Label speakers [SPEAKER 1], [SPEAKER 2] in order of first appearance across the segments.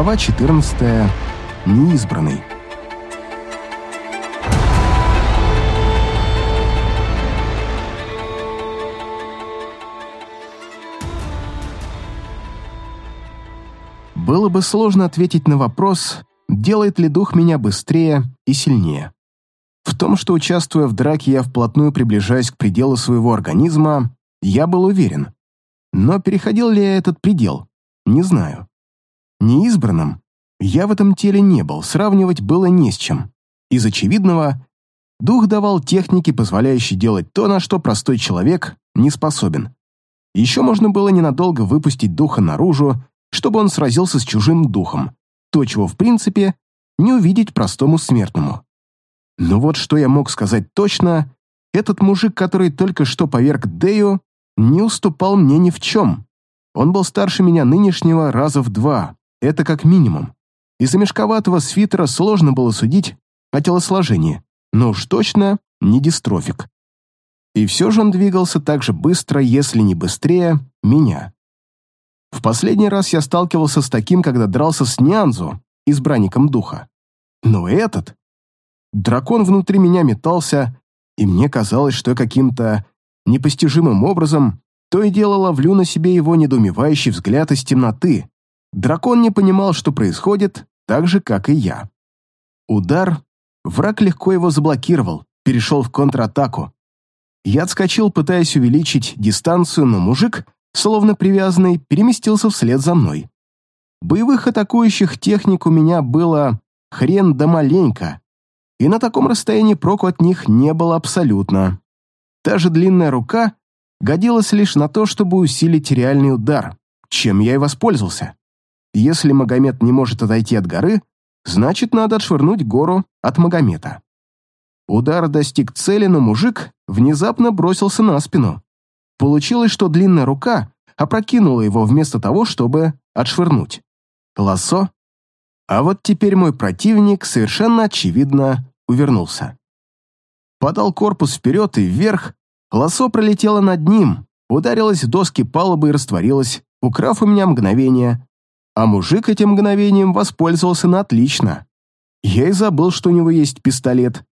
[SPEAKER 1] Глава 14. Неизбранный. Было бы сложно ответить на вопрос, делает ли дух меня быстрее и сильнее. В том, что, участвуя в драке, я вплотную приближаюсь к пределу своего организма, я был уверен. Но переходил ли я этот предел? Не знаю. Неизбранным я в этом теле не был, сравнивать было не с чем. Из очевидного, дух давал техники, позволяющие делать то, на что простой человек не способен. Еще можно было ненадолго выпустить духа наружу, чтобы он сразился с чужим духом, то, чего, в принципе, не увидеть простому смертному. Но вот что я мог сказать точно, этот мужик, который только что поверг Дею, не уступал мне ни в чем. Он был старше меня нынешнего раза в два, это как минимум. Из-за мешковатого свитера сложно было судить о телосложении, но уж точно не дистрофик. И все же он двигался так же быстро, если не быстрее, меня. В последний раз я сталкивался с таким, когда дрался с Нянзу, избранником духа. Но этот... Дракон внутри меня метался, и мне казалось, что я каким-то непостижимым образом то и дело ловлю на себе его недоумевающий взгляд из темноты. Дракон не понимал, что происходит, так же, как и я. Удар. Враг легко его заблокировал, перешел в контратаку. Я отскочил, пытаясь увеличить дистанцию, но мужик, словно привязанный, переместился вслед за мной. Боевых атакующих техник у меня было хрен да маленько, и на таком расстоянии проку от них не было абсолютно. Та же длинная рука годилась лишь на то, чтобы усилить реальный удар, чем я и воспользовался. Если Магомед не может отойти от горы, значит, надо отшвырнуть гору от Магомета. Удар достиг цели, но мужик внезапно бросился на спину. Получилось, что длинная рука опрокинула его вместо того, чтобы отшвырнуть. Лассо? А вот теперь мой противник совершенно очевидно увернулся. Подал корпус вперед и вверх, лассо пролетело над ним, ударилось в доски палубы и растворилось, украв у меня мгновение, а мужик этим мгновением воспользовался на отлично. Я и забыл, что у него есть пистолет.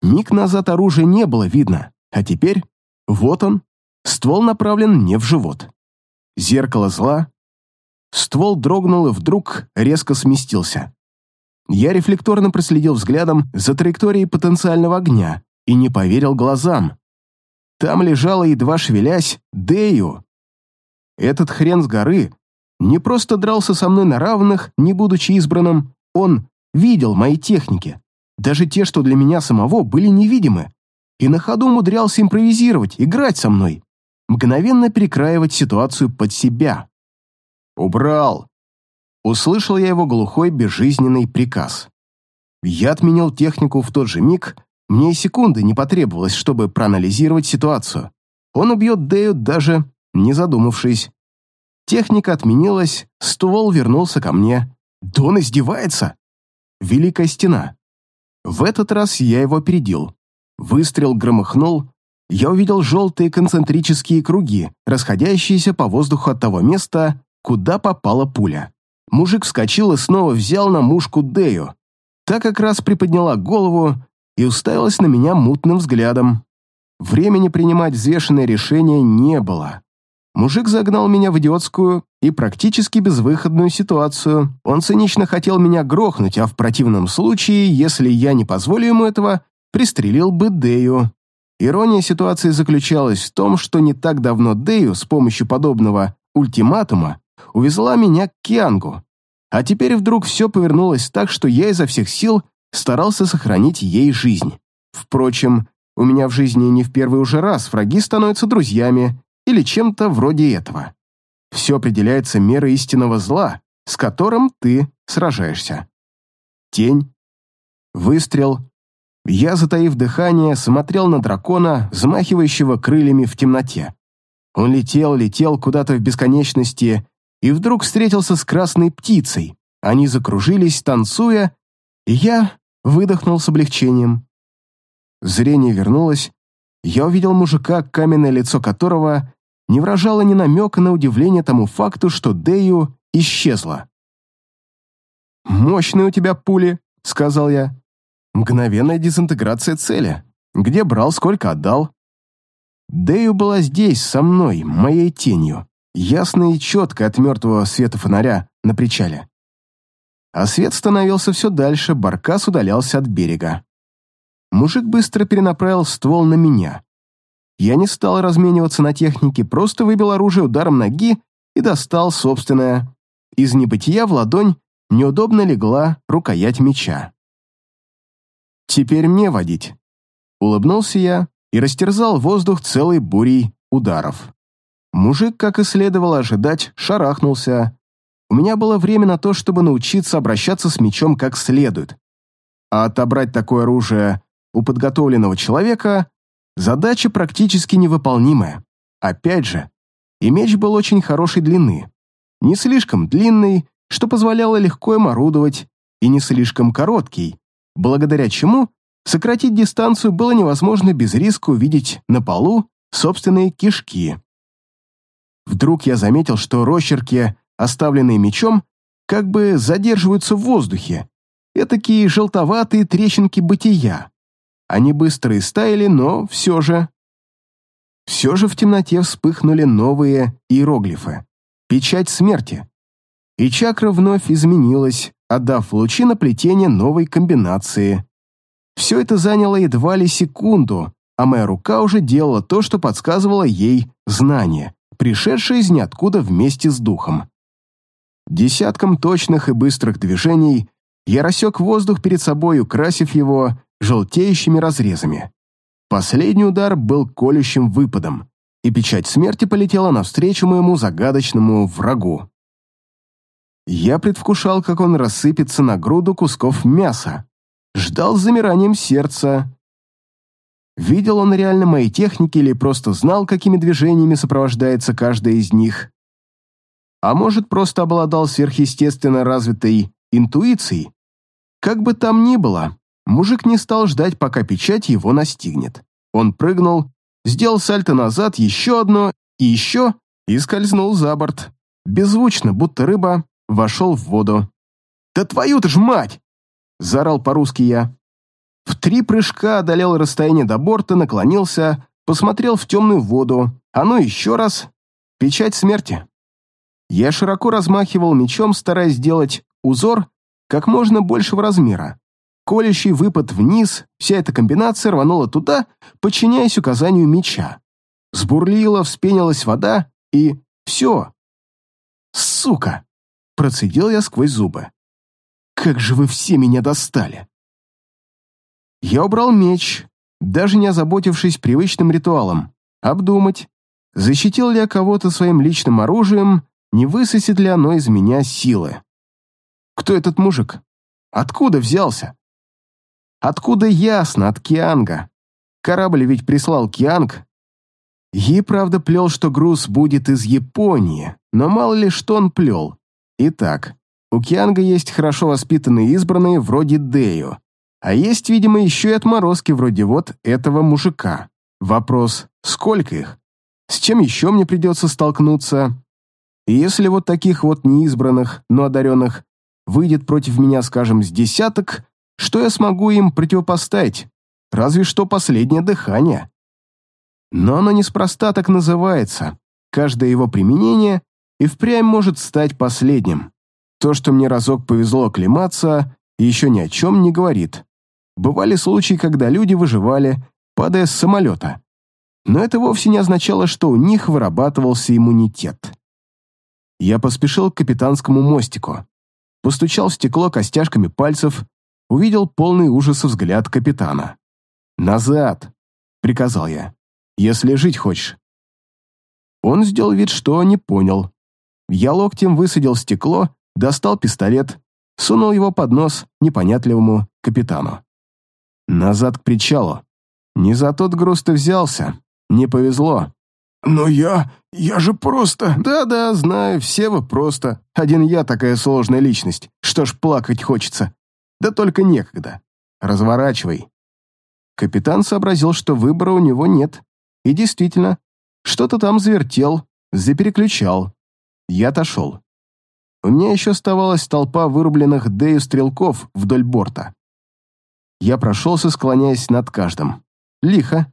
[SPEAKER 1] Миг назад оружия не было видно, а теперь вот он, ствол направлен мне в живот. Зеркало зла. Ствол дрогнул и вдруг резко сместился. Я рефлекторно проследил взглядом за траекторией потенциального огня и не поверил глазам. Там лежала, едва шевелясь, Дею. Этот хрен с горы не просто дрался со мной на равных, не будучи избранным, он видел мои техники, даже те, что для меня самого были невидимы, и на ходу умудрялся импровизировать, играть со мной, мгновенно перекраивать ситуацию под себя. «Убрал!» Услышал я его глухой, безжизненный приказ. Я отменил технику в тот же миг, мне и секунды не потребовалось, чтобы проанализировать ситуацию. Он убьет Дэю даже не задумавшись. Техника отменилась, ствол вернулся ко мне. Дон издевается. Великая стена. В этот раз я его опередил. Выстрел громыхнул. Я увидел желтые концентрические круги, расходящиеся по воздуху от того места, куда попала пуля. Мужик вскочил и снова взял на мушку Дею. Та как раз приподняла голову и уставилась на меня мутным взглядом. Времени принимать взвешенное решение не было. Мужик загнал меня в идиотскую и практически безвыходную ситуацию. Он цинично хотел меня грохнуть, а в противном случае, если я не позволю ему этого, пристрелил бы Дею. Ирония ситуации заключалась в том, что не так давно Дею с помощью подобного ультиматума увезла меня к Киангу. А теперь вдруг все повернулось так, что я изо всех сил старался сохранить ей жизнь. Впрочем, у меня в жизни не в первый уже раз враги становятся друзьями, или чем-то вроде этого. Все определяется мерой истинного зла, с которым ты сражаешься. Тень. Выстрел. Я, затаив дыхание, смотрел на дракона, взмахивающего крыльями в темноте. Он летел, летел куда-то в бесконечности и вдруг встретился с красной птицей. Они закружились, танцуя, и я выдохнул с облегчением. Зрение вернулось. Я увидел мужика, каменное лицо которого не выражала ни намека на удивление тому факту, что Дею исчезла. «Мощные у тебя пули», — сказал я. «Мгновенная дезинтеграция цели. Где брал, сколько отдал?» Дэю была здесь, со мной, моей тенью, ясно и четко от мертвого света фонаря на причале. А свет становился все дальше, баркас удалялся от берега. Мужик быстро перенаправил ствол на меня. Я не стал размениваться на технике, просто выбил оружие ударом ноги и достал собственное. Из небытия в ладонь неудобно легла рукоять меча. «Теперь мне водить», — улыбнулся я и растерзал воздух целой бурей ударов. Мужик, как и следовало ожидать, шарахнулся. У меня было время на то, чтобы научиться обращаться с мечом как следует. А отобрать такое оружие у подготовленного человека – задача практически невыполнимая. Опять же, и меч был очень хорошей длины. Не слишком длинный, что позволяло легко им орудовать, и не слишком короткий, благодаря чему сократить дистанцию было невозможно без риска увидеть на полу собственные кишки. Вдруг я заметил, что росчерки, оставленные мечом, как бы задерживаются в воздухе. Этакие желтоватые трещинки бытия. Они быстро истаяли, но все же... Все же в темноте вспыхнули новые иероглифы. Печать смерти. И чакра вновь изменилась, отдав лучи на плетение новой комбинации. Все это заняло едва ли секунду, а моя рука уже делала то, что подсказывало ей знание, пришедшее из ниоткуда вместе с духом. Десятком точных и быстрых движений я рассек воздух перед собой, украсив его желтеющими разрезами. Последний удар был колющим выпадом, и печать смерти полетела навстречу моему загадочному врагу. Я предвкушал, как он рассыпется на груду кусков мяса, ждал с замиранием сердца. Видел он реально мои техники или просто знал, какими движениями сопровождается каждая из них? А может, просто обладал сверхъестественно развитой интуицией? Как бы там ни было, мужик не стал ждать, пока печать его настигнет. Он прыгнул, сделал сальто назад, еще одно и еще, и скользнул за борт. Беззвучно, будто рыба, вошел в воду. «Да твою-то ж мать!» — заорал по-русски я. В три прыжка одолел расстояние до борта, наклонился, посмотрел в темную воду, а ну еще раз. Печать смерти. Я широко размахивал мечом, стараясь сделать узор как можно большего размера. Колющий выпад вниз, вся эта комбинация рванула туда, подчиняясь указанию меча. Сбурлила, вспенилась вода, и все. «Сука!» — процедил я сквозь зубы. «Как же вы все меня достали!» Я убрал меч, даже не озаботившись привычным ритуалом. Обдумать, защитил ли я кого-то своим личным оружием, не высосет ли оно из меня силы. Кто этот мужик? Откуда взялся? Откуда ясно, от Кианга. Корабль ведь прислал Кианг. Ей, правда, плел, что груз будет из Японии, но мало ли что он плел. Итак, у Кианга есть хорошо воспитанные избранные вроде Дею, а есть, видимо, еще и отморозки вроде вот этого мужика. Вопрос, сколько их? С чем еще мне придется столкнуться? И если вот таких вот неизбранных, но одаренных, выйдет против меня, скажем, с десяток, что я смогу им противопоставить? Разве что последнее дыхание. Но оно неспроста так называется. Каждое его применение и впрямь может стать последним. То, что мне разок повезло оклематься, еще ни о чем не говорит. Бывали случаи, когда люди выживали, падая с самолета. Но это вовсе не означало, что у них вырабатывался иммунитет. Я поспешил к капитанскому мостику. Постучал в стекло костяшками пальцев, увидел полный ужаса взгляд капитана. «Назад!» — приказал я. «Если жить хочешь». Он сделал вид, что не понял. Я локтем высадил стекло, достал пистолет, сунул его под нос непонятливому капитану. Назад к причалу. Не за тот груз ты взялся. Не повезло. Но я... я же просто... Да-да, знаю, все вы просто. Один я такая сложная личность. Что ж, плакать хочется. Да только некогда. Разворачивай. Капитан сообразил, что выбора у него нет. И действительно, что-то там завертел, запереключал. Я отошел. у меня еще оставалась толпа вырубленных Дэю стрелков вдоль борта. Я прошелся, склоняясь над каждым. Лихо.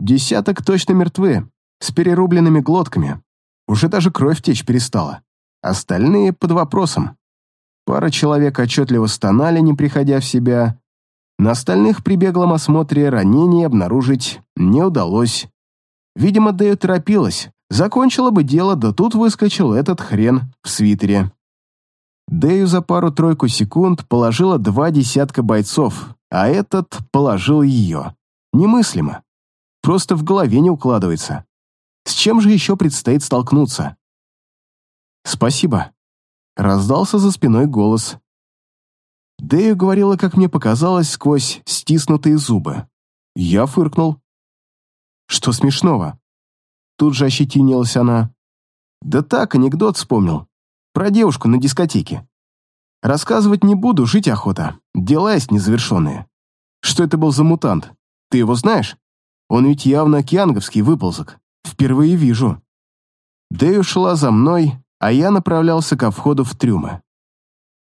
[SPEAKER 1] Десяток точно мертвы, с перерубленными глотками. Уже даже кровь течь перестала. Остальные под вопросом. Пара человек отчетливо стонали, не приходя в себя. На остальных при беглом осмотре ранений обнаружить не удалось. Видимо, Дэю торопилась. Закончила бы дело, да тут выскочил этот хрен в свитере. Дэю за пару-тройку секунд положила два десятка бойцов, а этот положил ее. Немыслимо. Просто в голове не укладывается. С чем же еще предстоит столкнуться? «Спасибо», — раздался за спиной голос. Дэю говорила, как мне показалось, сквозь стиснутые зубы. Я фыркнул. «Что смешного?» Тут же ощетинилась она. «Да так, анекдот вспомнил. Про девушку на дискотеке. Рассказывать не буду, жить охота. Дела есть незавершенные. Что это был за мутант? Ты его знаешь? Он ведь явно кианговский выползок. Впервые вижу». Дэю шла за мной, а я направлялся ко входу в трюмы.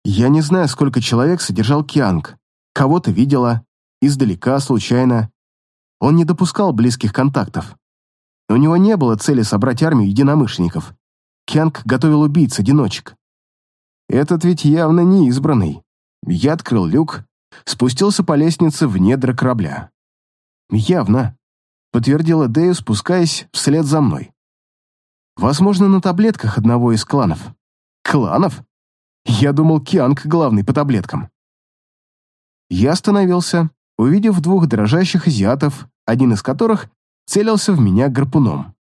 [SPEAKER 1] Я не знаю, сколько человек содержал Кианг. Кого-то видела, издалека, случайно. Он не допускал близких контактов. У него не было цели собрать армию единомышленников. Кианг готовил убийц-одиночек. Этот ведь явно не избранный. Я открыл люк, спустился по лестнице в недра корабля. «Явно», — подтвердила Дэю, спускаясь вслед за мной. Возможно, на таблетках одного из кланов. Кланов? Я думал, Кианг главный по таблеткам. Я остановился, увидев двух дрожащих азиатов, один из которых целился в меня гарпуном.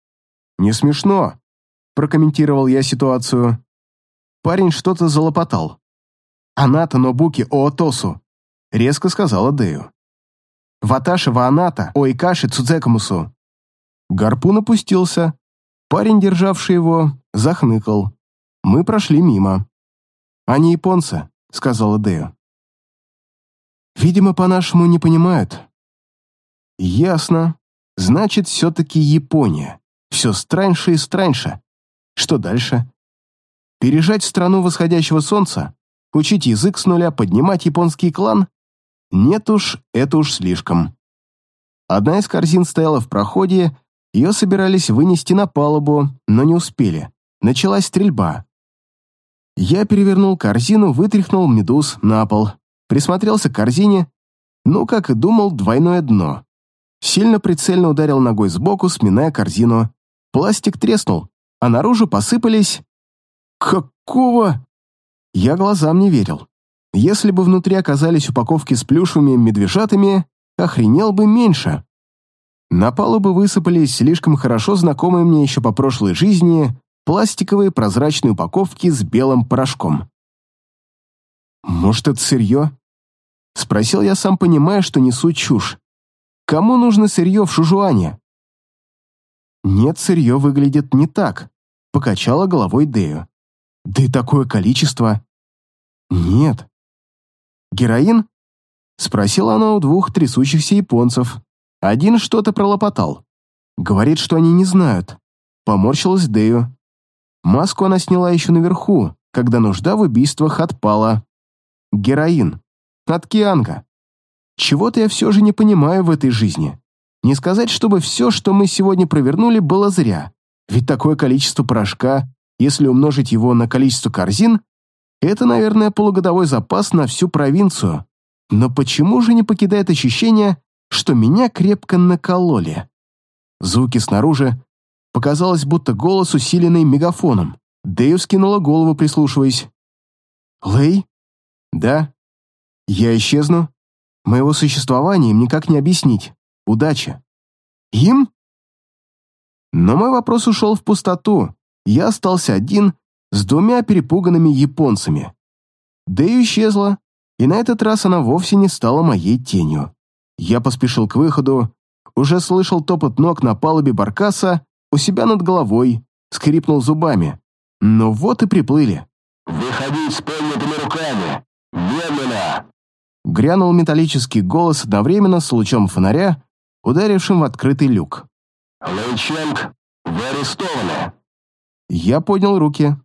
[SPEAKER 1] «Не смешно», — прокомментировал я ситуацию. Парень что-то залопотал. «Аната Нобуки Оотосу», — резко сказала Дэю. «Ваташи Вааната Оикаши Цудзекамусу». Гарпун опустился, Парень, державший его, захныкал. Мы прошли мимо. «Они японцы», — сказала Дэю. «Видимо, по-нашему не понимают». «Ясно. Значит, все-таки Япония. Все страньше и страньше. Что дальше? Пережать страну восходящего солнца? Учить язык с нуля, поднимать японский клан? Нет уж, это уж слишком». Одна из корзин стояла в проходе, ее собирались вынести на палубу, но не успели. Началась стрельба. Я перевернул корзину, вытряхнул медуз на пол, присмотрелся к корзине, ну, как и думал, двойное дно. Сильно прицельно ударил ногой сбоку, сминая корзину. Пластик треснул, а наружу посыпались... Какого? Я глазам не верил. Если бы внутри оказались упаковки с плюшевыми медвежатами, охренел бы меньше. На палубу высыпались слишком хорошо знакомые мне еще по прошлой жизни пластиковые прозрачные упаковки с белым порошком. «Может, это сырье?» Спросил я, сам понимая, что несу чушь. «Кому нужно сырье в Шужуане?» «Нет, сырье выглядит не так», — покачала головой Дею. «Да и такое количество...» «Нет». «Героин?» — спросила она у двух трясущихся японцев, один что-то пролопотал. Говорит, что они не знают. Поморщилась Дэю. Маску она сняла еще наверху, когда нужда в убийствах отпала. Героин. От Кианга. Чего-то я все же не понимаю в этой жизни. Не сказать, чтобы все, что мы сегодня провернули, было зря. Ведь такое количество порошка, если умножить его на количество корзин, это, наверное, полугодовой запас на всю провинцию. Но почему же не покидает ощущение, что меня крепко накололи. Звуки снаружи показалось, будто голос, усиленный мегафоном. Дэйв скинула голову, прислушиваясь. «Лэй?» «Да?» «Я исчезну?» «Моего существования им никак не объяснить. Удачи». «Им?» Но мой вопрос ушел в пустоту. Я остался один с двумя перепуганными японцами. Дэйв исчезла, и на этот раз она вовсе не стала моей тенью. Я поспешил к выходу, уже слышал топот ног на палубе баркаса у себя над головой, скрипнул зубами. Ну вот и приплыли.
[SPEAKER 2] «Выходить с поднятыми руками! Медленно!»
[SPEAKER 1] Грянул металлический голос одновременно с лучом фонаря, ударившим в открытый люк.
[SPEAKER 2] «Лэйченг, вы арестованы!»
[SPEAKER 1] Я поднял руки.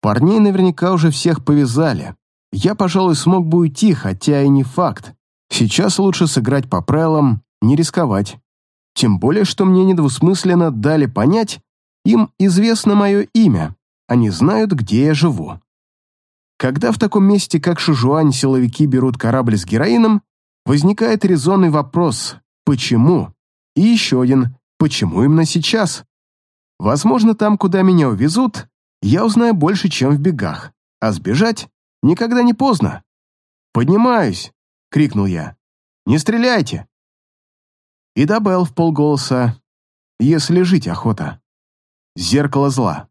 [SPEAKER 1] Парней наверняка уже всех повязали. Я, пожалуй, смог бы уйти, хотя и не факт. Сейчас лучше сыграть по правилам, не рисковать. Тем более, что мне недвусмысленно дали понять, им известно мое имя, они знают, где я живу. Когда в таком месте, как Шужуань, силовики берут корабль с героином, возникает резонный вопрос «почему?» и еще один «почему именно сейчас?». Возможно, там, куда меня увезут, я узнаю больше, чем в бегах, а сбежать никогда не поздно. «Поднимаюсь!» — крикнул я. «Не стреляйте!» И добавил в полголоса «если жить охота». Зеркало зла.